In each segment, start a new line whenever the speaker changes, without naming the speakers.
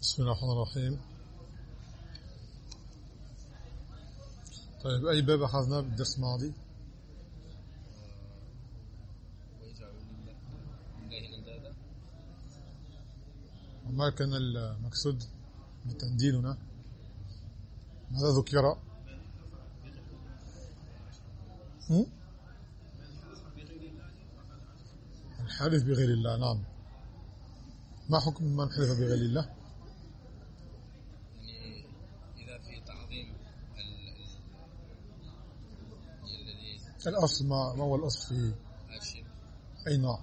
بسم الله الرحمن الرحيم. طيب أي باب أخذنا بالدرس الماضي؟ وما كان المقصود بالتنديد هنا ماذا ذكر؟ الحلف بغير الله نعم. ما حكم من حلف بغير الله
يعني اذا في تعظيم ال- ال-
الأصل ما هو الأصل في؟
الشرك.
أي نوع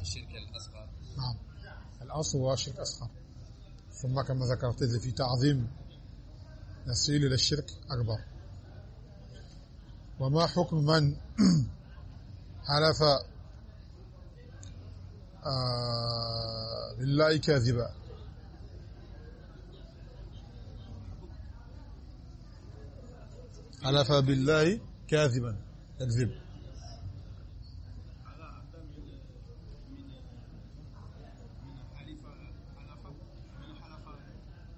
الشرك الأصغر.
نعم. الأصل هو الشرك الأصغر. ثم كما ذكرت إذا في تعظيم يسيل إلى الشرك أكبر. وما حكم من حلف آه بالله كاذبا؟ حلف بالله كاذبا. يكذب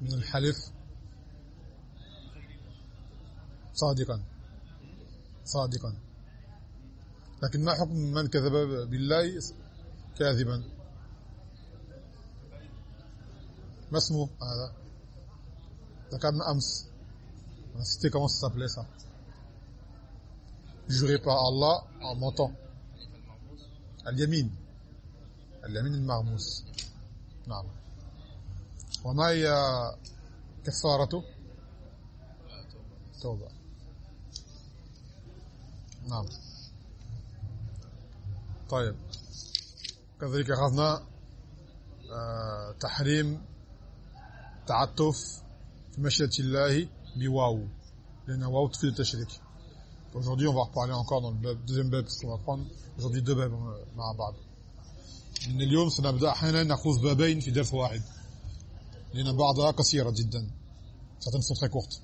من الحلف صادقا. صادقا. لكن ما حكم من كذب بالله؟ كاذبا. ما اسمه هذا؟ ذكرنا أمس. c'était comment ça s'appelait juré par Allah en mentant. اليمين اليمين المغموس نعم وما هي كفارته توبة نعم طيب كذلك أخذنا تحريم تعطف في مشيئة الله بواو لأن واو تفيد التشريك Aujourd'hui, on va reparler encore dans le bab- deuxième bab, parce qu'on va prendre aujourd'hui deux babs euh, مع بعض. من اليوم سنبدأ أحيانا نأخذ بابين في درس واحد. لأن بعضها قصيرة جدا. Certaines sont très courtes.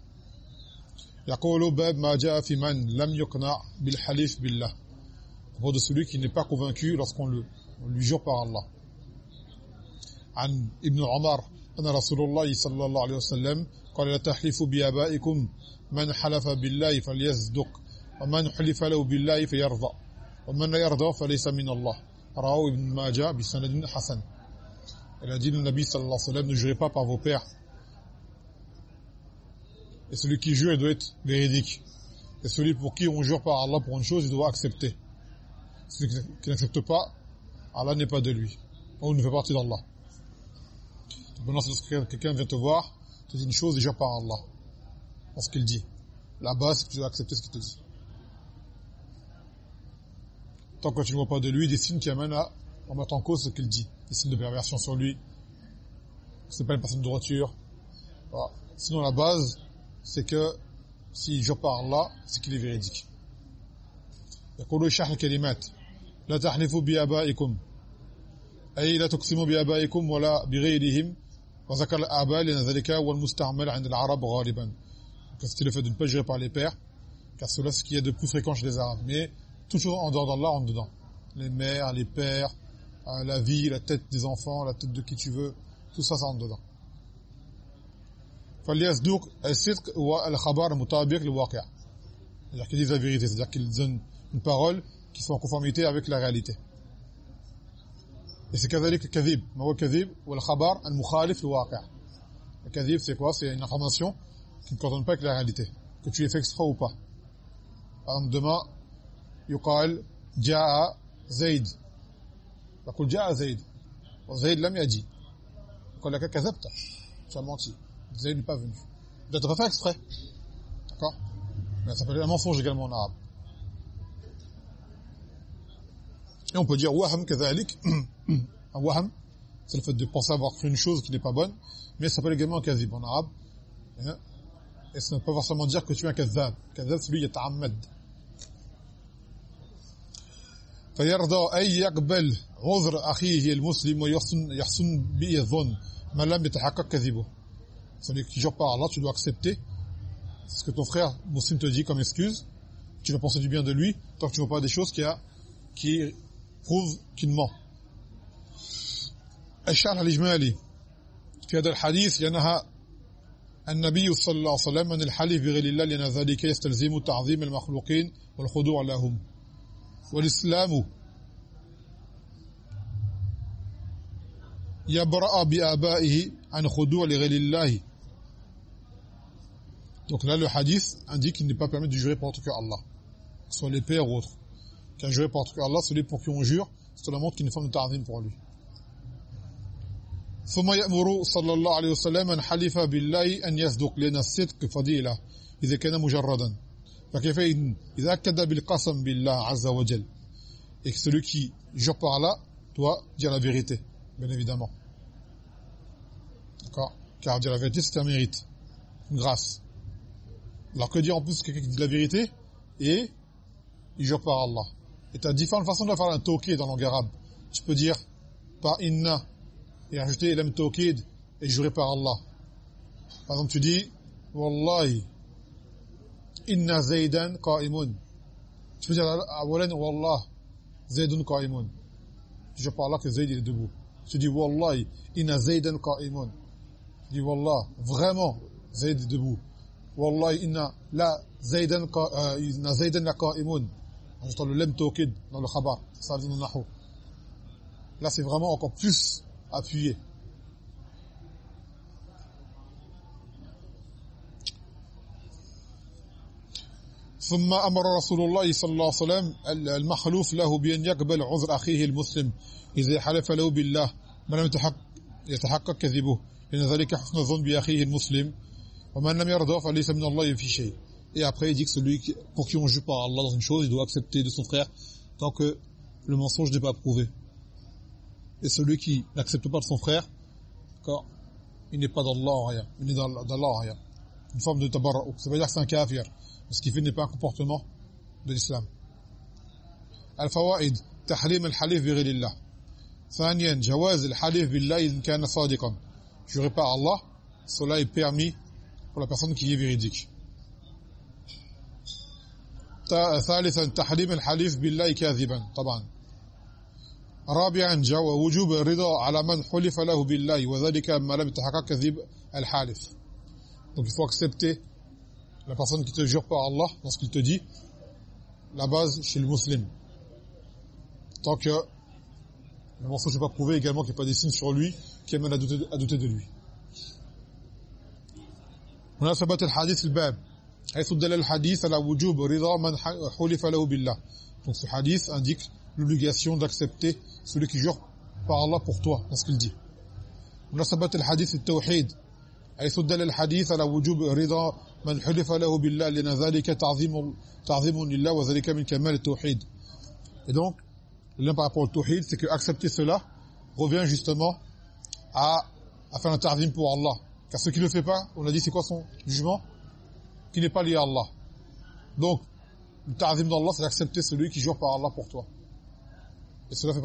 يقول باب ما جاء في من لم يقنع بالحليف بالله. Propos de celui qui n'est pas convaincu lorsqu'on le, on lui jure par Allah. عن ابن عمر أن رسول الله صلى الله عليه وسلم قال لا تحلفوا بآبائكم من حلف بالله فليصدق ومن حلف له بالله فيرضى ومن لا يرضى فليس من الله رواه ابن ماجه بسند حسن Elle a dit le Nabi sallallahu alayhi wa sallam ne jurez pas par vos pères et celui qui jure il doit être véridique et celui pour qui on jure par Allah pour une chose il doit accepter celui qui n'accepte pas Allah n'est pas de lui ou il ne fait partie d'Allah Maintenant, c'est lorsque quelqu'un vient te voir, te dit une chose, il jure par Allah. Dans ce qu'il dit. Là-bas, c'est que tu dois accepter ce qu'il te dit. Tant que tu ne vois pas de lui des signes qui amènent à remettre en cause ce qu'il dit. Des signes de perversion sur lui. C'est pas une personne de droiture. Voilà. Sinon, la base, c'est que s'il jure par Allah, c'est qu'il est véridique. يقول شرح الكلمات لا تحلفوا بآبائكم أي لا تقسموا بآبائكم ولا بغيرهم وذكر الآباء لأن ذلك هو المستعمل عند العرب غالبا Donc, C'était le fait de ne pas jurer par les pères, car cela c'est ce qu'il y a de plus fréquent chez les Arabes. Mais toujours en dehors d'Allah, rentre dedans. Les mères, les pères, euh, la vie, la tête des enfants, la tête de qui tu veux, tout ça, ça rentre dedans. فليصدق الصدق هو الخبر المطابق للواقع. C'est-à-dire qu'ils disent la vérité, c'est-à-dire qu'ils donnent une parole qui soit en conformité avec la réalité. Et c'est كذلك الكذب ما هو الكذب والخبر المخالف للواقع الكذب c'est quoi c'est une information qui ne coordonne pas avec la réalité que tu aies fait exprès ou pas par exemple demain يقال جاء زيد يقول جاء زيد وزيد لم يجي يقول لك كذبت tu as menti Zayd n'est pas venu peut-être pas fait exprès d'accord mais ça s'appelle un mensonge également en arabe Et on peut dire waham كذلك un waham c'est le fait de penser avoir cru une chose qui n'est pas bonne mais ça s'appelle également un kazib en arabe Hein? et ça ne veut pas forcément dire que tu es un kazab kazab c'est lui يتعمد فيرضى أي يقبل عذر أخيه المسلم ويحسن يحسن به الظن. ما لم يتحقق كذبه. Celui qui jure par Allah tu dois accepter. Ce que ton frère musulman te dit comme excuse. Tu dois penser du bien de lui tant que tu vois pas des choses qui a qui prouvent qu'il ment. الشرح الإجمالي. في هذا الحديث ينهى النبي صلى الله عليه وسلم عن الحلف بغير الله لأن ذلك يستلزم تعظيم المخلوقين والخضوع لهم. والإسلام يبرأ بآبائه عن خضوع لغير الله Donc là, le hadith indique qu'il n'est pas permis de jurer pour autre que Allah, soit les pères ou autres. Qu'un jurer pour autre que Allah, celui pour qui on jure, cela montre qu'il y a une forme de ta'zim pour lui. ثم يأمر صلى الله عليه وسلم أن حلف بالله أن يصدق لأن الصدق فضيلة إذا كان مجردا فكيف إذا أكد بالقسم بالله عز وجل et que celui qui jure par Allah doit dire la vérité bien évidemment d'accord car dire la vérité c'est un mérite une grâce alors que dire en plus quelqu'un qui dit la vérité et il jure par Allah et tu as différentes façons de faire un toqué dans la langue arabe tu peux dire par inna et ajouter l'am tawkid et jurer par Allah. Par exemple, tu dis Wallahi inna Zaydan qa'imun. Tu peux dire awalan Wallah Zaydun qa'imun. Tu jures par que Zayd est debout. Tu dis Wallahi inna Zaydan qa'imun. Tu dis Wallah, vraiment Zayd est debout. Wallahi inna la Zaydan inna Zaydan. Ajoutant le lam tawkid dans le khabar. Ça dit nahu. Là, c'est vraiment encore plus appuyé. ثم أمر رسول الله صلى الله عليه وسلم المخلوف له بان يقبل عذر اخيه المسلم اذا حلف له بالله ما لم يتحقق كذبه لأن ذلك حسن الظن باخيه المسلم ومن لم يرضى فليس من الله في شيء et après il dit que celui pour qui on jure par Allah dans une chose il doit accepter de son frère tant que le mensonge n'est pas prouvé et celui qui n'accepte pas de son frère, il n'est pas d'Allah en rien, il n'est d'Allah en rien. Une forme de tabarra'u. Ça veut dire que c'est un kafir. Ce qui fait n'est pas un comportement de l'islam. الفوائد تحريم الحليف بغير الله ثانيا جواز الحليف بالله إن كان صادقا jurer par Allah cela est permis pour la personne qui est véridique. ثالثا تحريم الحليف بالله كاذبا طبعا رابعا وجوب الرضا على من حلف له بالله وذلك ما لم يتحقق كذب الحالف donc il faut accepter la personne qui te jure par Allah lorsqu'il te dit la base chez le musulman tant que le mensonge n'est pas prouvé également qu'il n'y a pas des signes sur lui qui amènent à douter, à douter de lui مناسبة الحديث الباب حيث دل الحديث على وجوب رضا من حلف له بالله donc ce hadith indique l'obligation d'accepter celui qui jure par Allah pour toi dans ce qu'il dit مناسبة الحديث التوحيد حيث دل الحديث على وجوب رضا من حلف له بالله لأن ذلك تعظيم تعظيم لله وذلك من كمال التوحيد et donc l'un par rapport au tawhid c'est que accepter cela revient justement à à faire un ta'zim pour Allah car ce qui ne le fait pas on a dit c'est quoi son jugement qui n'est pas lié à Allah donc le ta'zim d'Allah c'est d'accepter celui qui jure par Allah pour toi et cela fait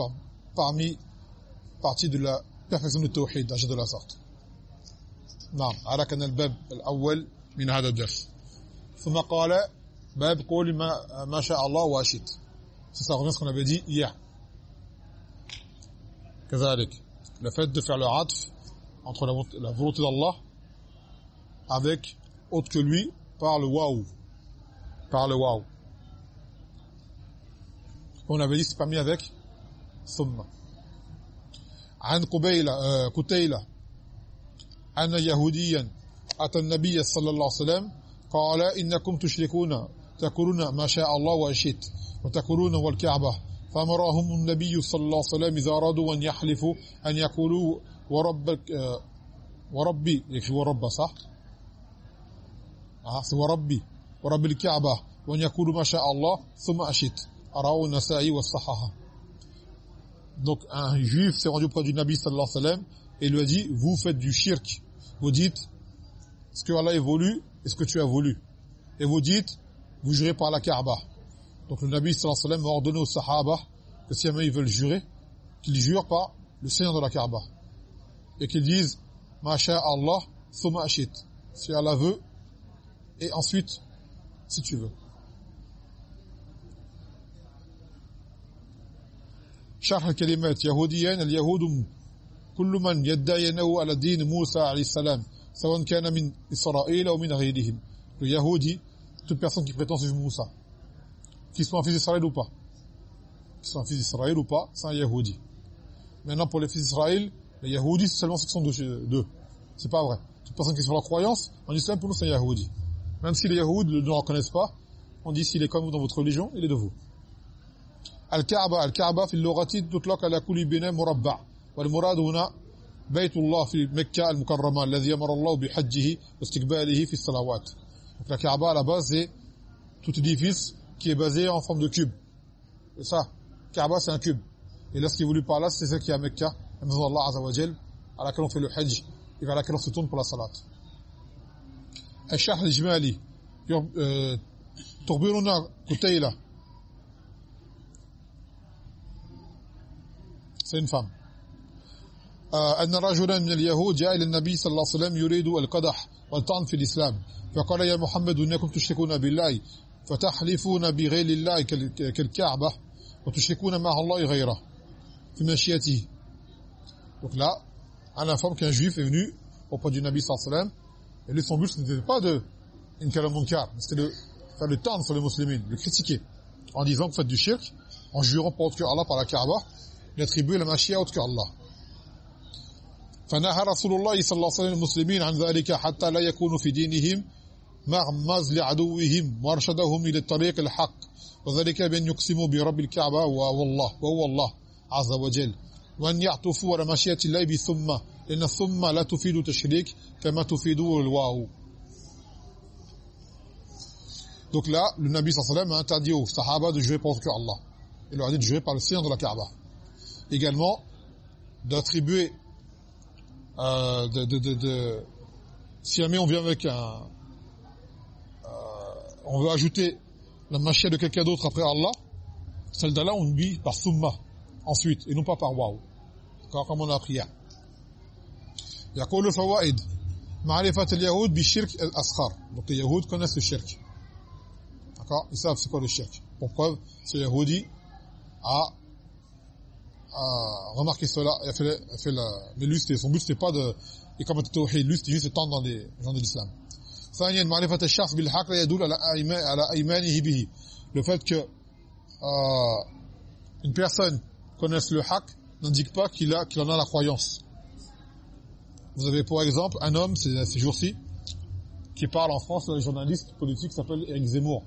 parmi partie de la perfection du tawhid d'agir de la sorte نعم على كان الباب الأول من هذا الدرس ثم قال باب قول ما, ما شاء الله واشد c'est ça revient ce qu'on avait dit hier كذلك le fait de faire le atf entre la, la volonté d'Allah avec autre que lui par le waouh par le waouh on avait dit c'est pas mis avec ثم عن قبيلة كتيلة أن يهوديا أتى النبي صلى الله عليه وسلم قال إنكم تشركون تقولون ما شاء الله وأشئت وتقولون والكعبة فأمرهم النبي صلى الله عليه وسلم إذا أرادوا أن يحلفوا أن يقولوا وربك وربي يكفي ورب صح؟ آه وربي ورب الكعبة وأن يقولوا ما شاء الله ثم أشئت. أراه النسائي والصحاحة donc un juif s'est rendu auprès du Nabi sallallahu alayhi wa sallam et lui a dit vous faites du shirk. Vous dites ce que Allah a voulu et ce que tu as voulu et vous dites vous jurez par la Kaaba donc le Nabi sallallahu alayhi wa sallam a ordonné aux sahaba que si jamais ils veulent jurer qu'ils jurent par le Seigneur de la Kaaba et qu'ils disent masha Allah thumma ashit si Allah veut et ensuite si tu veux شرح الكلمات يهوديان اليهود كل من يدعي انه على دين موسى عليه السلام سواء كان من اسرائيل او من غيرهم le yahudi toute personne qui prétend suivre Moussa qu'il soit un fils d'Israël ou pas qu'il soit un fils d'Israël ou pas c'est un yahudi maintenant pour les fils d'Israël les yahoudis c'est seulement section d'eux c'est pas vrai toute personne qui est sur la croyance en islam pour nous c'est un yahoudi même si les yahoud ne le reconnaissent pas on dit s'il est comme vous dans votre religion il est de vous الكعبة الكعبة في اللغة تطلق على كل بناء مربع والمراد هنا بيت الله في مكة المكرمة الذي أمر الله بحجه واستقباله في الصلوات Donc la Kaaba à la base c'est tout édifice qui est basé en forme de cube. C'est ça. Kaaba c'est un cube. Et là ce qui est voulu par là c'est ça qui est à Mecca, la maison d'Allah Azza wa Jal, à laquelle on fait le hajj et vers laquelle on se tourne pour la salat. الشرح الإجمالي تخبرنا كتيلة c'est une femme أن رجلا من اليهود جاء إلى النبي صلى الله عليه وسلم يريد القدح والطعن في الإسلام فقال يا محمد إنكم تشركون بالله فتحلفون بغير الله كالكعبة وتشركون مع الله غيره في مشيئته donc là on informe qu'un juif est venu auprès du Nabi sallallahu alayhi wa sallam et lui son but n'était pas de inkar al-munkar c'était de faire le tendre sur les musulmans le critiquer en disant que vous faites du shirk en jurant par autre que Allah par la Kaaba d'attribuer la machia autre que Allah فنهى رسول الله صلى الله عليه وسلم المسلمين عن ذلك حتى لا يكونوا في دينهم مغمز لعدوهم وارشدهم إلى الطريق الحق وذلك بأن يقسموا برب الكعبة والله وهو الله عز وجل وأن يعطفوا على مشيئة الله بثم لأن الثم لا تفيد تشريك كما تفيد الواو Donc là, le Nabi sallam a interdit aux sahaba de jouer que Allah. Il leur a dit de jouer par le sillon de la Kaaba. Également, d'attribuer euh, de, de, de, de, si jamais on vient avec un euh, on veut ajouter la machia de quelqu'un d'autre après Allah celle d'Allah on dit par summa ensuite et non pas par waouh comme on a appris hier يقول فوائد معرفة اليهود بالشرك الأصغر donc les Yahoud connaissent le shirk d'accord ils savent c'est quoi le shirk pour preuve ce Yahoudi a a remarqué cela et a fait, a fait la, mais lui son but c'était pas de إقامة التوحيد lui c'était juste de tendre dans les gens de l'islam ثانيا معرفة الشخص بالحق لا يدل على على ايمانه به le fait que euh, une personne connaisse le haq n'indique pas qu'il a qu'il en a la croyance vous avez pour exemple un homme ces, ces jours-ci qui parle en France un journaliste politique s'appelle Eric Zemmour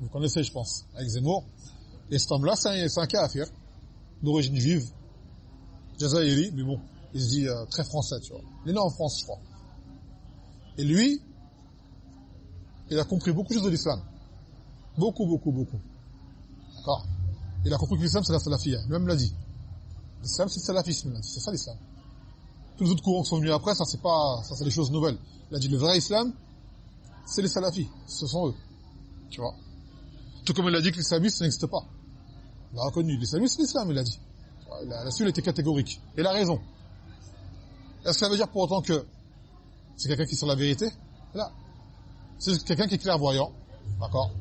vous connaissez je pense Eric Zemmour et cet homme-là, c'est un, un kafir, d'origine juive, jazaïri, mais bon, il se dit euh, très français, tu vois. Il est né en France, je crois. Et lui, il a compris beaucoup de choses de l'islam. Beaucoup, beaucoup, beaucoup. D'accord? Il a compris que l'islam, c'est la salafia. Lui-même l'a dit. L'islam, c'est le salafisme, c'est ça l'islam. Tous les autres courants qui sont venus après, ça c'est pas, ça c'est des choses nouvelles. Il a dit le vrai islam, c'est les salafis, ce sont eux. Tu vois? Tout comme il a dit que l'islamisme n'existe pas. Il a reconnu l'islamisme, l'islam, il a dit. Là-dessus, il était catégorique. Et il a raison. Est-ce que ça veut dire pour autant que c'est quelqu'un qui est sur la vérité? Là. C'est quelqu'un qui est clairvoyant. D'accord?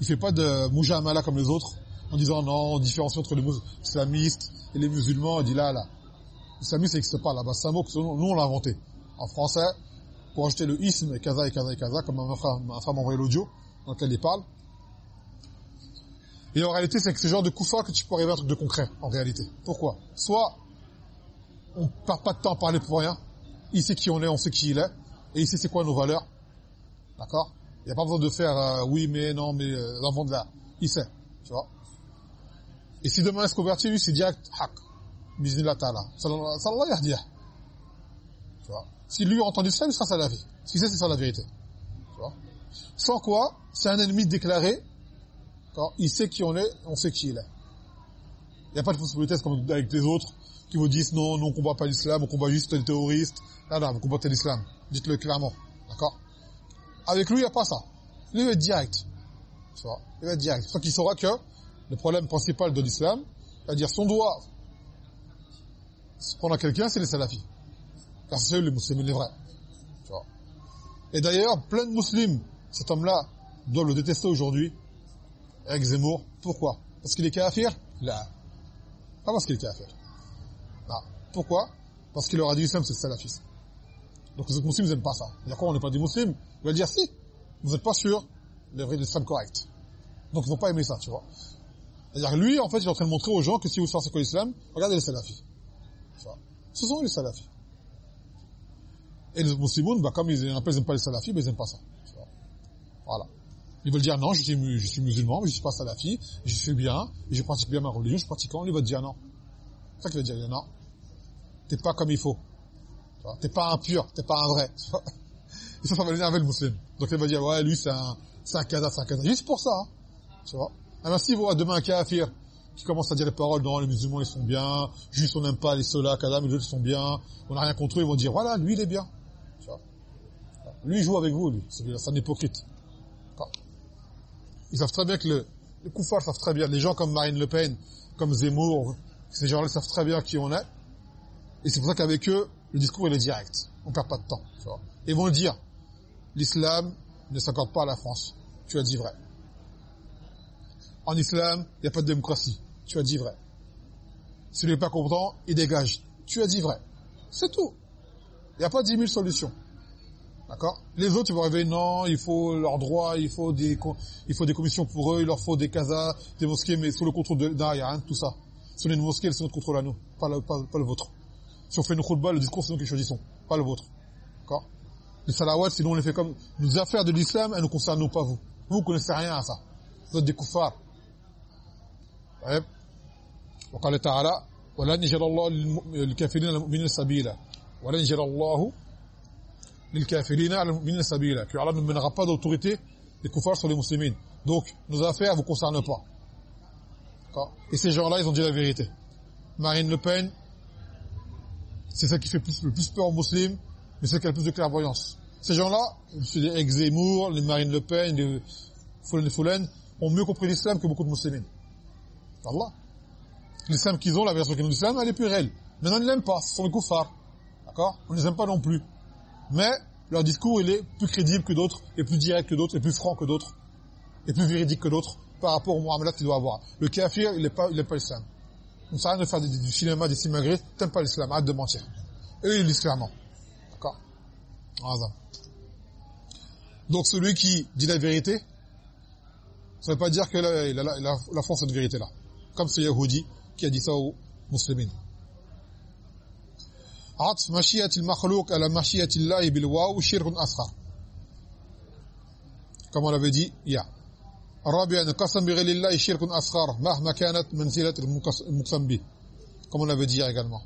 Il fait pas de mujamala comme les autres, en disant non, on différencie entre les islamistes et les musulmans. Il dit là, là. L'islamisme, ça n'existe pas là-bas. C'est un mot que nous, on l'a inventé. En français, pour ajouter le isme et kaza et kaza et kaza, comme ma femme m'a envoyé l'audio dans lequel il parle. Et en réalité, c'est que ce genre de koufa que tu peux arriver à un truc de concret, en réalité. Pourquoi? Soit, on perd pas de temps à parler pour rien. Il sait qui on est, on sait qui il est. Et il sait c'est quoi nos valeurs. D'accord? Il n'y a pas besoin de faire euh, oui, mais non, mais euh, l'enfant de là. Il sait, tu vois? Et si demain il se convertit, lui, c'est direct, hak. Bismillah ta'ala. Sallallahu yahdiya. Tu vois? Si lui entend l'islam, il sera ça la vie. Si c'est, c'est ça la vérité. Tu vois? Sans quoi, c'est un ennemi déclaré quand il sait qui on est, on sait qui il est. Il n'y a pas de possibilité comme avec les autres qui vous disent non, non, on combat pas l'islam, on combat juste les terroristes. Là, là, vous combattez l'islam. Dites-le clairement. D'accord? Avec lui, il n'y a pas ça. Lui, il va être direct. Tu vois? Il va être direct. C'est qu'il saura que le problème principal de l'islam, c'est-à-dire son doigt se prendre à quelqu'un, c'est les salafis. Car c'est eux les musulmans, les vrais. Tu vois? Et d'ailleurs, plein de musulmans, cet homme-là, doivent le détester aujourd'hui, avec Zemmour. Pourquoi? Parce qu'il est kafir Là. Pas parce qu'il est kafir. Ah. Pourquoi? Parce qu'il leur a dit l'islam c'est le salafisme. Donc les autres musulmans n'aiment pas ça. Il y a quoi On n'est pas des musulmans Il va dire si. Vous n'êtes pas sûr le vrai l'islam correct. Donc ils vont pas aimer ça, tu vois. C'est-à-dire lui, en fait, il est en train de montrer aux gens que si vous savez c'est quoi l'islam, regardez les salafis. Ce sont les salafis. Et les musulmans, bah, comme ils n'aiment pas les salafis, bah, ils n'aiment pas ça. Voilà. Ils veulent dire non, je suis, je suis musulman, mais je suis pas salafi, je suis bien, je pratique bien ma religion, je suis pratiquant. Lui va dire non. C'est ça qu'il va dire non. T'es pas comme il faut. T'es pas un pur, t'es pas un vrai. Et ça, ça va l'énerver le musulman. Donc il va dire ouais, lui c'est un, c'est un c'est un kada. Juste pour ça, hein. tu vois. Alors si vous voit demain un kafir qui commence à dire les paroles non, les musulmans ils sont bien, juste on n'aime pas les solas, kada, mais les autres ils sont bien, on n'a rien contre eux, ils vont dire voilà, lui il est bien. Tu vois. Lui il joue avec vous, lui. C'est un hypocrite. Ils savent très bien que le, les koufars savent très bien, les gens comme Marine Le Pen, comme Zemmour, ces gens-là savent très bien qui on est. Et c'est pour ça qu'avec eux, le discours il est direct. On perd pas de temps. Tu vois. Ils vont dire. L'islam ne s'accorde pas à la France. Tu as dit vrai. En islam, il n'y a pas de démocratie. Tu as dit vrai. S'il n'est pas content, il dégage. Tu as dit vrai. C'est tout. Il n'y a pas dix mille solutions. D'accord Les autres, ils vont arriver, non, il faut leurs droits, il faut des il faut des commissions pour eux, il leur faut des casas, des mosquées, mais sous le contrôle de... Non, il n'y a rien de tout ça. Ce sont les mosquées, c'est notre contrôle à nous, pas le, pas, le vôtre. Si on fait une khutbah, le discours, c'est nous qui choisissons, pas le vôtre. D'accord Les salawats, sinon on les fait comme... Nos affaires de l'islam, elles ne concernent nous, pas vous. Vous, vous connaissez rien à ça. Vous êtes des kuffars. Ouais. وقال تعالى ولن يجعل الله للكافرين المؤمنين سبيلا ولن يجعل الله que Allah ne mènera pas d'autorité des koufars sur les musulmans. Donc, nos affaires ne vous concernent pas. Et ces gens-là, ils ont dit la vérité. Marine Le Pen, c'est celle qui fait le plus peur aux musulmans, mais celle qui a le plus de clairvoyance. Ces gens-là, les Zemmour, les Marine Le Pen, les Foulen et Foulen, ont mieux compris l'islam que beaucoup de musulmans. Allah. L'islam qu'ils ont, la version qu'ils ont de l'islam, elle est plus réelle. Mais on ne l'aime pas, ce sont les koufars. D'accord? On ne les aime pas non plus mais leur discours il est plus crédible que d'autres, et plus direct que d'autres, et plus franc que d'autres, et plus véridique que d'autres par rapport au muamalat qu'il doit avoir. Le kafir, il n'est pas, il est pas l'islam. On ne de faire du, cinéma, des simagrées, t'aimes pas l'islam, arrête de mentir. Eux, ils disent clairement. D'accord Donc celui qui dit la vérité, ça ne veut pas dire que la, la, la, la France cette vérité-là. Comme ce Yahudi qui a dit ça aux musulmans. عطف مشيئة المخلوق على مشيئة الله بالواو شرك أصغر. كما لو بدي يا رابعا قسم بغير الله شرك أصغر مهما كانت منزلة المقسم به. كما لو بدي يا قلما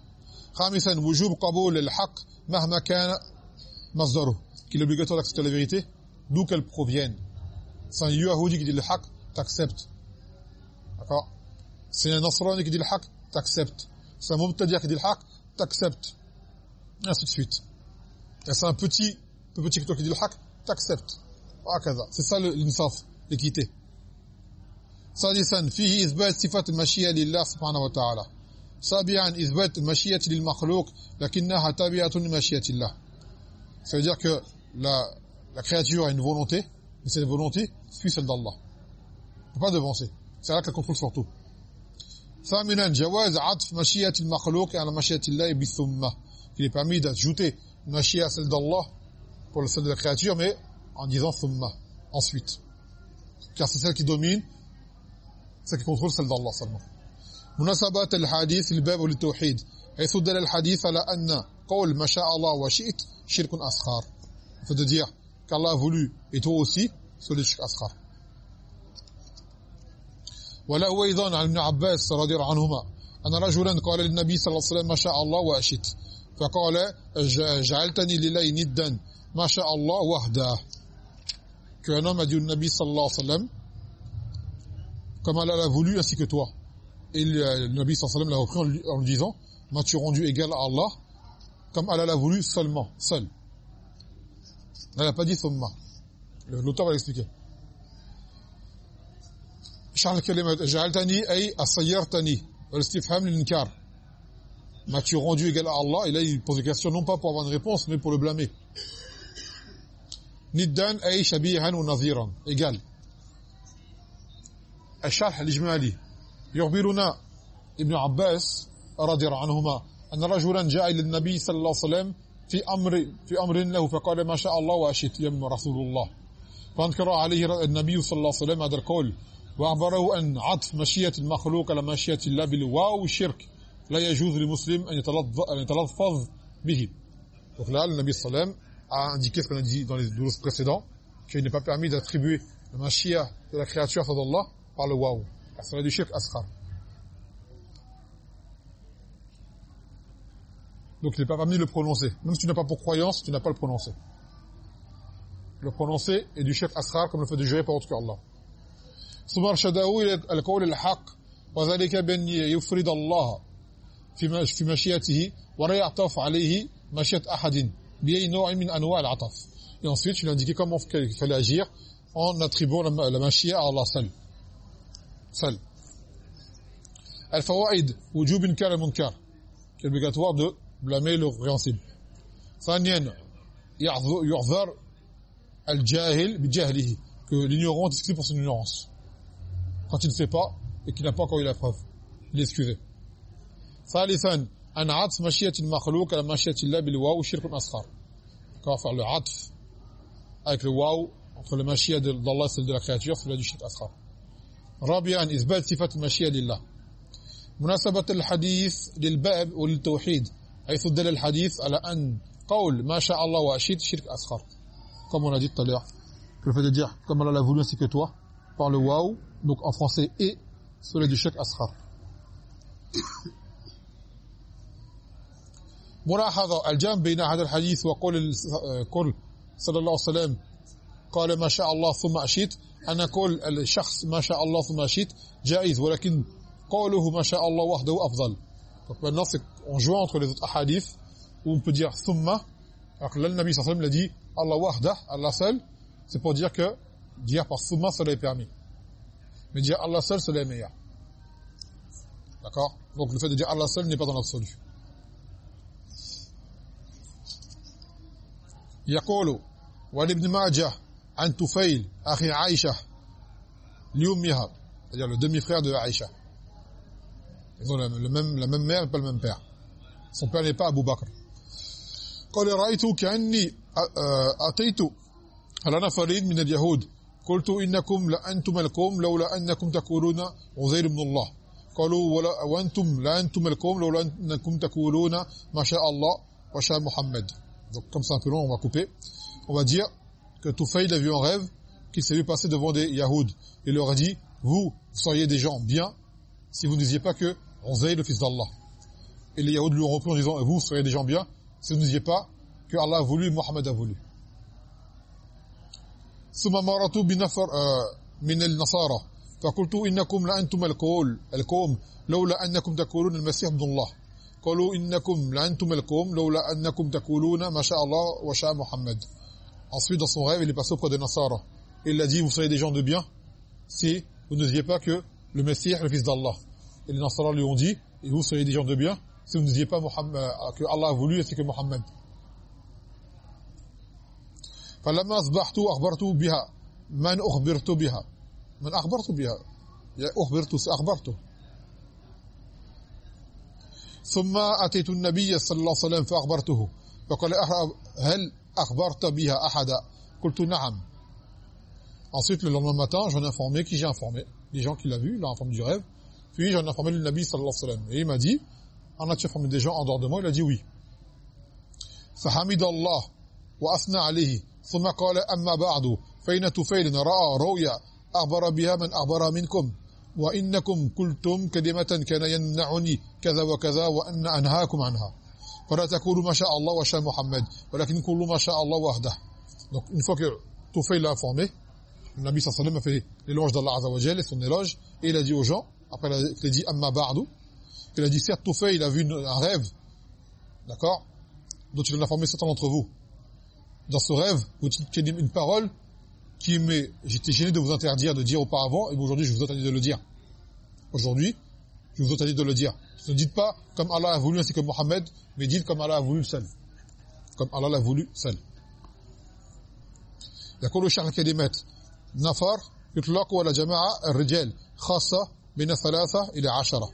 خامسا وجوب قبول الحق مهما كان مصدره. كي لو بيغتو لك ستة لفريتي دو كال بروفين سان يوهودي كي دي الحق تكسبت سان نصراني كي دي الحق تكسبت سان مبتدع كي دي الحق تكسبت ainsi de suite. Et c'est un petit, un petit que toi qui dit le haq, t'acceptes. C'est ça l'insaf, l'équité. سادسا فيه إثبات صفة المشيئة لله سبحانه وتعالى سابعا إثبات المشيئة للمخلوق لكنها تابعة لمشيئة الله ça veut dire que la, la créature a une volonté mais cette volonté suit celle d'Allah ne pas devancer c'est là qu'elle contrôle surtout ثامنا جواز عطف مشيئة المخلوق على مشيئة الله بالثمة qu'il est permis d'ajouter une à celle d'Allah pour le celle de la créature, mais en disant thumma, ensuite. Car c'est celle qui domine, celle qui contrôle celle d'Allah seulement. مناسبات الحديث الباب للتوحيد حيث دل الحديث على أن قول ما شاء الله وشئت شرك أصغر fait de dire qu'Allah a voulu et toi aussi c'est le shirk asghar ولا أيضا عن ابن عباس رضي الله عنهما أن رجلا قال للنبي صلى الله عليه وسلم ما شاء الله وأشئت فقال جعلتني لله ندا ما شاء الله وحده qu'un homme a dit au Nabi sallallahu alayhi wa sallam comme Allah l'a voulu ainsi que toi et le, Nabi sallallahu alayhi wa sallam l'a repris en lui, en lui disant m'as-tu rendu égal à Allah comme Allah l'a voulu seulement seul elle n'a pas dit thumma l'auteur va l'expliquer شرح الكلمة جعلتني أي أصيرتني والاستفهام للإنكار M'as-tu rendu égal à Allah Et là, il pose des questions non pas pour avoir une réponse, mais pour le blâmer. Niddan ay shabihan ou naziran. Égal. الشرح الإجمالي يخبرنا ابن عباس رضي الله عنهما أن رجلا جاء إلى النبي صلى الله عليه وسلم في أمر في أمر له فقال ما شاء الله وأشهد يا رسول الله فانكر عليه النبي صلى الله عليه وسلم هذا القول وأخبره أن عطف مشيئة المخلوق على مشيئة الله بالواو الشرك لا يجوز للمسلم أن يتلفظ به Donc là, le Nabi sallam a indiqué ce qu'on a dit dans les douze précédents, qu'il n'est pas permis d'attribuer la machia de la créature à Allah par le waouh. Car c'est du shirk asghar. Donc il n'est pas permis de le prononcer. Même si tu n'as pas pour croyance, tu n'as pas le prononcer. Le prononcer est du shirk asghar comme le fait de jurer par autre que Allah. ثم ارشده الى القول الحق وذلك بان يفرد الله في في مشيئته ولا يعطف عليه مشيئه احد باي نوع من انواع العطف et ensuite il a indiqué comment il fallait agir en attribuant la, la machia à Allah seul seul الفوائد وجوب انكار المنكر qui est obligatoire de blâmer le répréhensible ثانيا يعذر الجاهل بجهله que l'ignorant est exclu pour son ignorance quand il ne sait pas et qu'il n'a pas encore eu la preuve. Il est excusé. ثالثا أن عطف مشيئة المخلوق على مشيئة الله بالواو شرك أصغر. كيف فعل عطف. أي الواو على مشيئة الله سبحانه وتعالى كيف فعل شرك أصغر. رابعا إثبات صفة المشيئة لله. مناسبة الحديث للباب والتوحيد حيث دل الحديث على أن قول ما شاء الله واشيد شرك أصغر. كما نجد طلع كيف بدي dire كما لا voulu ainsi que toi par le waou donc en français et cela du chek asghar. ملاحظه الجمع بين هذا الحديث وقول قول صلى الله عليه وسلم قال ما شاء الله ثم اشيت أنا قول الشخص ما شاء الله ثم اشيت جائز ولكن قوله ما شاء الله وحده افضل donc maintenant c'est on joue entre les autres hadiths où on peut dire thumma alors que là le Nabi sallallahu alayhi wa sallam l'a dit Allah wahdah Allah seul c'est pour dire que dire par thumma cela est permis mais dire Allah seul c'est le meilleur d'accord donc le fait de dire Allah seul n'est pas dans l'absolu يقول وعن ابن ماجه عن تفيل أخي عائشة ليومها c'est-à-dire le demi-frère de Aïcha. Ils ont le même la même mère pas le même père. Son père n'est pas Abu Bakr. قال رايت كاني اتيت على نفر من اليهود. قلت إنكم لأنتم القوم لولا أنكم تقولون عزير بن الله. قالوا ولا وأنتم لا أنتم القوم لولا أنكم تقولون ما شاء الله وشاء محمد. donc comme ça un peu long on va couper on va dire que Toufaïl a vu en rêve qu'il s'est vu passer devant des Yahoud et leur a dit vous, vous seriez des gens bien si vous ne disiez pas que Uzaïr le fils d'Allah et les Yahoud lui ont repris en disant vous, vous seriez des gens bien si vous ne disiez pas que Allah a voulu Mohammed a voulu ثم مررت بنفر من النصارى فقلت انكم لانتم القول القوم لولا انكم تقولون المسيح ابن الله قالوا انكم لانتم القوم لولا انكم تقولون ما شاء الله وشاء محمد ensuite dans son rêve il est passé auprès de Nasara il a dit vous serez des gens de bien si vous ne disiez pas que le Messie le fils d'Allah et les Nasara lui ont dit et vous serez des gens de bien si vous ne disiez pas Muhammad, que Allah a voulu ainsi que Mohammed فلما اصبحت اخبرت بها من اخبرت بها من اخبرت بها يا اخبرت اخبرته ثم اتيت النبي صلى الله عليه وسلم فاخبرته فقال هل اخبرت بها احدا قلت نعم ensuite le lendemain matin j'en ai informé qui j'ai informé les gens qui l'a vu l'ont informé du rêve puis j'en ai informé le Nabi sallallahu alayhi wa sallam et il m'a dit en as-tu informé des gens en dehors de moi il a dit oui فحمد الله واثنى عليه ثم قال اما بعد فإن تفيل راى رؤيا اخبر بها من اخبر منكم وانكم قلتم كلمه كان يمنعني كذا وكذا وان انهاكم عنها فلا تقولوا ما شاء الله وشاء محمد ولكن قولوا ما شاء الله وحده donc une fois que Tufail l'a informé le Nabi sallallahu alayhi wa sallam a fait l'éloge d'Allah azza wa jalla et son éloge il a dit aux gens après il a dit amma ba'du il a dit certes Tufail a vu un rêve d'accord dont il a informé certains d'entre vous dans ce rêve vous dites une parole qui m'est j'étais gêné de vous interdire de dire auparavant et aujourd'hui je vous interdis de le dire aujourd'hui je vous interdis de le dire ne dites pas comme Allah a voulu ainsi que Mohammed mais dites comme Allah a voulu seul comme Allah l'a voulu seul يقول الشيخ الكلمات نفر يطلق على جماعه الرجال خاصه بين ثلاثه الى عشرة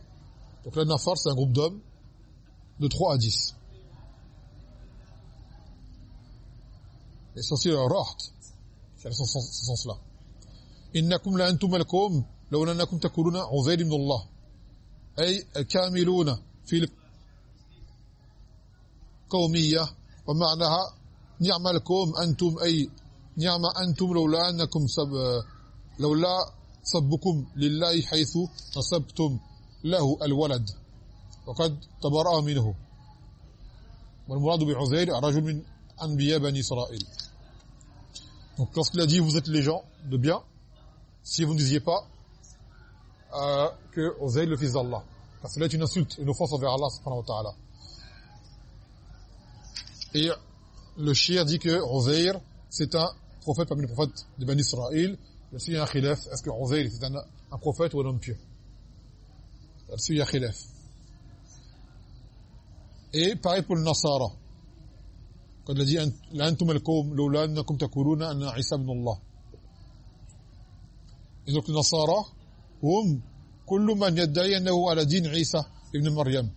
donc le nafar c'est un groupe d'hommes de 3 à 10. Et ça c'est rahat. Ce sens-là. إنكم لأنتم القوم لو أنكم تكونون عزير من الله أي الكاملون في القومية ومعناها نعم القوم أنتم أي نعم أنتم لولا أنكم سب لولا سبكم لله حيث نصبتم له الولد وقد تبرأ منه والمراد بعزير رجل من أنبياء بني إسرائيل Donc lorsqu'il a dit vous êtes les gens de bien, si vous ne disiez pas euh, que Ozaï le fils d'Allah. Parce que là, est une insulte, une offense envers Allah subhanahu wa ta'ala. Et le shir dit que Ozaïr, c'est un prophète parmi les prophètes de Ben Israël. Il y a un khilaf. Est-ce que Ozaïr, c'est un, un, prophète ou un homme pieux? Il y a khilaf. Et pareil pour le Nasara. Quand il a dit « L'antum al-qawm, lawla annakum takuruna anna Isa ibn Allah » Et donc les Nasara, هم كل من يدعي أنه على دين عيسى ابن مريم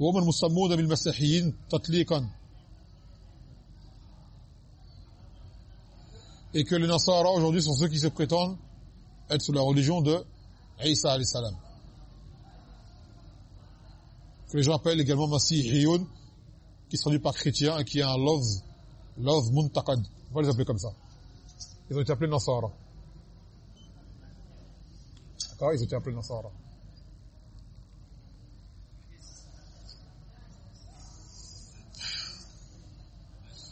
وهم المسمون بالمسيحيين تطليقا et que les Nasara aujourd'hui sont ceux qui se prétendent être sous la religion de Isa alayhi salam que les gens appellent également Masihiyun qui sont dus par chrétiens et qui est un love, love muntakad. On va les appeler comme ça. Ils ont été appelés Nasara. D'accord Ils ont été appelés Nasara.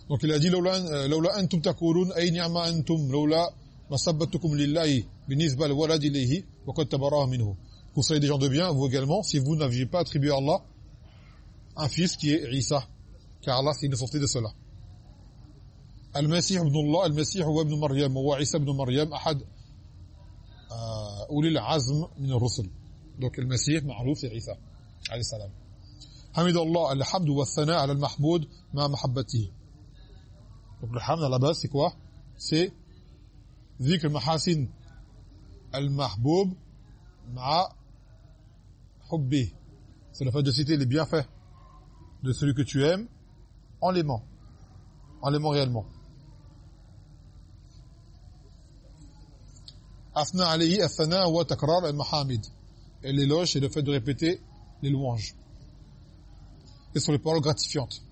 Donc il a dit euh, laula antum takurun ay ni'ma antum laula masabbatukum lillahi binisba alwalad ilayhi wa qad tabaraha. Vous soyez des gens de bien vous également si vous n'aviez pas attribué à Allah un fils qui est Isa. Car Allah s'est sorti de cela. المسيح ابن الله المسيح هو ابن مريم وهو عيسى ابن مريم أحد أولي العزم من الرسل. donc المسيح معروف c'est عيسى عليه السلام. حمد الله الحمد والثناء على المحمود مع محبته. donc le hamd à la base c'est quoi c'est ذكر محاسن المحبوب مع حبه. C'est le fait de citer les bienfaits de celui que tu aimes. En l'aimant en l'aimant réellement Afna alayhi athana wa takrar al-mahamid. Et l'éloge, c'est le fait de répéter les louanges. Et sur les paroles gratifiantes.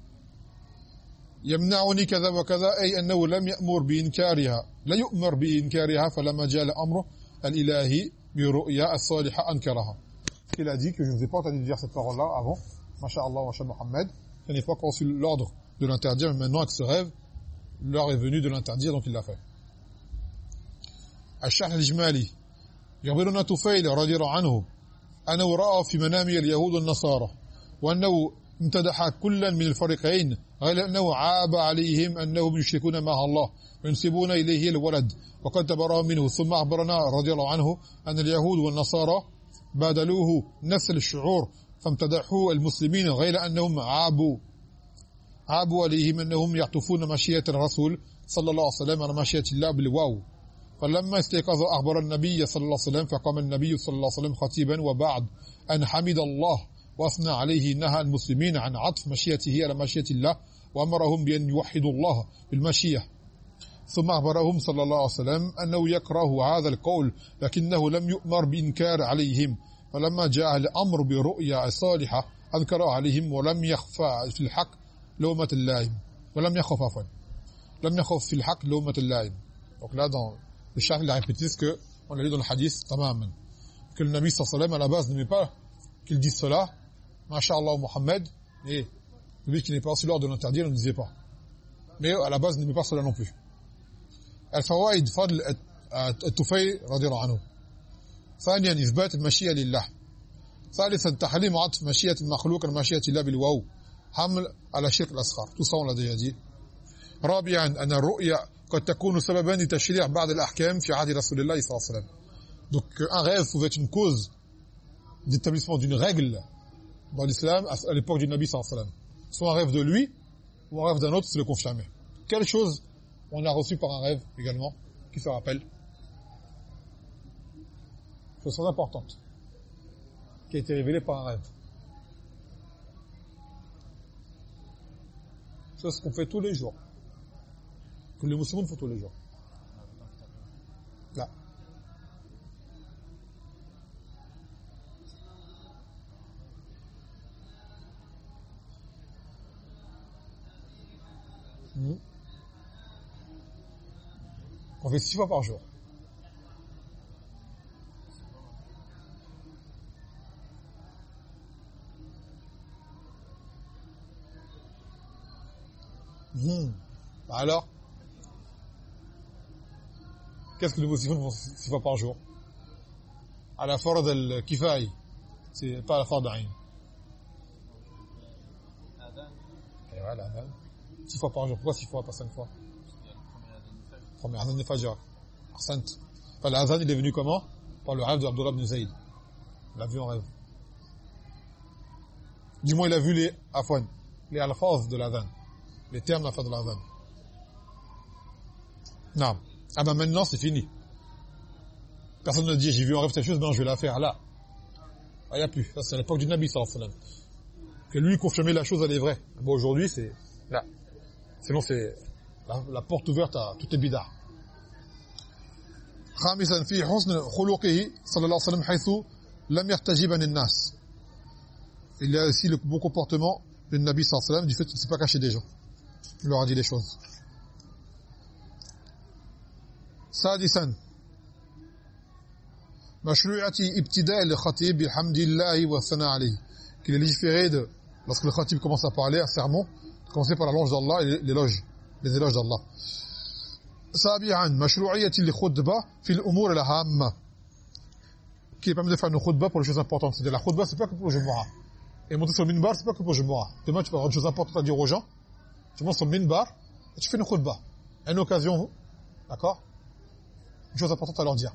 يمنعني كذا وكذا أي أنه لم يأمر بإنكارها لا يؤمر بإنكارها فلما جاء الأمر الإلهي برؤيا الصالحة أنكرها Il a dit que je ne vous ai pas entendu dire cette parole-là avant, Masha'Allah wa Mohammed, je n'ai pas reçu l'ordre de l'interdire, mais maintenant avec ce rêve, l'heure est venue de l'interdire, donc il l'a fait. الشرح الإجمالي يخبرنا طفيل رضي الله عنه أنه رأى في منامه اليهود والنصارى وأنه امتدح كلا من الفريقين غير أنه عاب عليهم أنهم يشركون مع الله وينسبون إليه الولد وقد تبرأ منه ثم أخبرنا رضي الله عنه أن اليهود والنصارى بادلوه نفس الشعور فامتدحوا المسلمين غير أنهم عابوا؟ عابوا عليهم أنهم يعطفون مشيئة الرسول صلى الله عليه وسلم على مشيئة الله بالواو. فلما استيقظ أخبر النبي صلى الله عليه وسلم فقام النبي صلى الله عليه وسلم خطيبا وبعد أن حمد الله وأثنى عليه نهى المسلمين عن عطف مشيئته على مشيئة الله وأمرهم بأن يوحدوا الله بالمشيئة. ثم أخبرهم صلى الله عليه وسلم أنه يكره هذا القول لكنه لم يؤمر بإنكار عليهم. فلما جاء الأمر برؤيا صالحة أنكر عليهم ولم يخفى في الحق لومة اللائم ولم يخف عفوا لم يخف في الحق لومة اللائم donc là dans le chef il a répété ce que on a lu dans le hadith tamam que le Nabi sallallahu à la base n'aimait pas qu'il dise cela masha'Allah Muhammad et lui qui n'est pas reçu l'ordre de l'interdire ne disait pas mais à la base n'aimait pas cela non plus الفوائد فضل الطفيل رضي الله عنه ثانيا إثبات المشيئة لله. ثالثا تحريم عطف مشيئة المخلوق على مشيئة الله بالواو. حمل على شرك الأصغر. تصون لدي هذه رابعا أن الرؤيا قد تكون سببا لتشريع بعض الأحكام في عهد رسول الله صلى الله عليه وسلم. دونك ان ريف pouvait une cause d'établissement d'une règle dans l'islam à l'époque du nabi sallam. Soit un rêve de lui ou un rêve d'un autre c'est le confirmer. Quelle chose on a reçu par un rêve également qui se rappelle chose très importante qui a été révélée par un rêve. C'est ce qu'on fait tous les jours. Que les musulmans font tous les jours. Là. Hmm. on fait six fois par jour Hmm. Bah alors? Qu'est-ce que les musulmans font six fois par jour? À la fard al-kifai. C'est pas à la fard d'Ain. Et voilà, Six fois par jour. Pourquoi six fois, pas cinq fois? Premier Adhan de Fajr. Arsent. Enfin, il est venu comment? Par le rêve d'Abdullah ibn Zayd. Il l'a vu en rêve. Du moins, il a vu les afwan, les alphaz de l'Adhan les termes de la fin de l'adhan. Non. Ah ben maintenant, c'est fini. Personne ne dit, j'ai vu en rêve cette chose, non, je vais la faire. Là. Ah, il n'y a plus. Ça, c'est à l'époque du Nabi, sallallahu Que lui confirmer la chose, elle est vraie. Bon, aujourd'hui, c'est là. Sinon, c'est la, porte ouverte à toutes les bidas. خامسا في حسن خلقه صلى الله عليه وسلم حيث لم يحتجب عن الناس il y a aussi le bon comportement du Nabi sallallahu alayhi wa sallam du fait qu'il ne s'est pas caché des gens il leur a dit les choses. سادسا مشروعة ابتداء الخطيب بالحمد لله والثناء عليه qu'il est légiféré de lorsque le khatib commence à parler un sermon de commencer par la louange d'Allah et l'éloge les éloges d'Allah سابعا مشروعية الخطبة في الأمور الهامة qui permet de faire une khutbah pour les choses importantes c'est-à-dire la khutbah c'est pas que pour le Jumu'ah et monter sur le minbar c'est pas que pour le Jumu'ah demain tu peux avoir une chose importante à dire aux gens tu montes sur le minbar et tu fais une khutbah. À une occasion, d'accord Une chose importante à leur dire.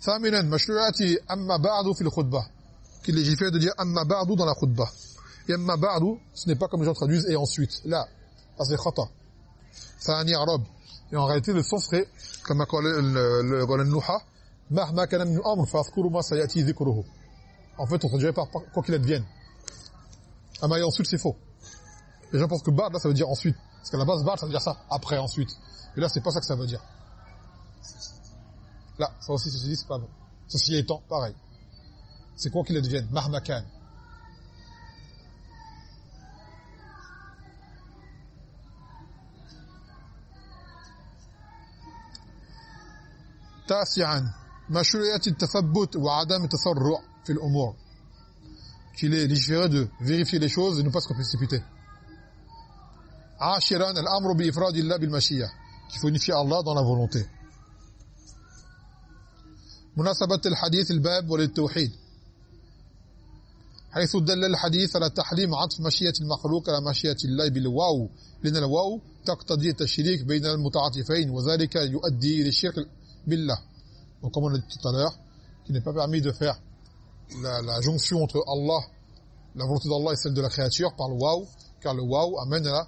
ثامنا مشروعات أما بعد في الخطبة qu'il est fait de dire amma ba'du dans la khutbah. Et amma ba'du, ce n'est pas comme les gens traduisent et ensuite. Là, ça c'est khata. ثاني arabe. Et en réalité le sens serait comme قال le nuha مهما كان من الامر فاذكروا ما سياتي ذكره. En fait, on traduirait par quoi qu'il advienne. Amma et ensuite c'est faux. Les gens pensent que ba'd, là, ça veut dire ensuite. Parce qu'à la base, ba'd, ça veut dire ça, après, ensuite. Et là, c'est pas ça que ça veut dire. Là, ça aussi, ceci dit, c'est pas bon. Ceci étant, pareil. C'est quoi qu'il advienne Mahmakan. تاسعا مشروعية التثبت وعدم التسرع في الأمور qu'il est légiféré de vérifier les choses et ne pas se précipiter عاشرا الأمر بإفراد الله بالمشيئه كيف ينفي الله دون فولونتي مناسبة الحديث الباب وللتوحيد. حيث دل الحديث على تحريم عطف مشيئه المخلوق على مشيئه الله بالواو. لأن الواو تقتضي التشريك بين المتعاطفين وذلك يؤدي إلى الشرك بالله. وكما نتطرق qui n'est pas permis de faire la, la jonction entre Allah, la volonté d'Allah et celle de la créature par le « waouh » car le « waouh » amène à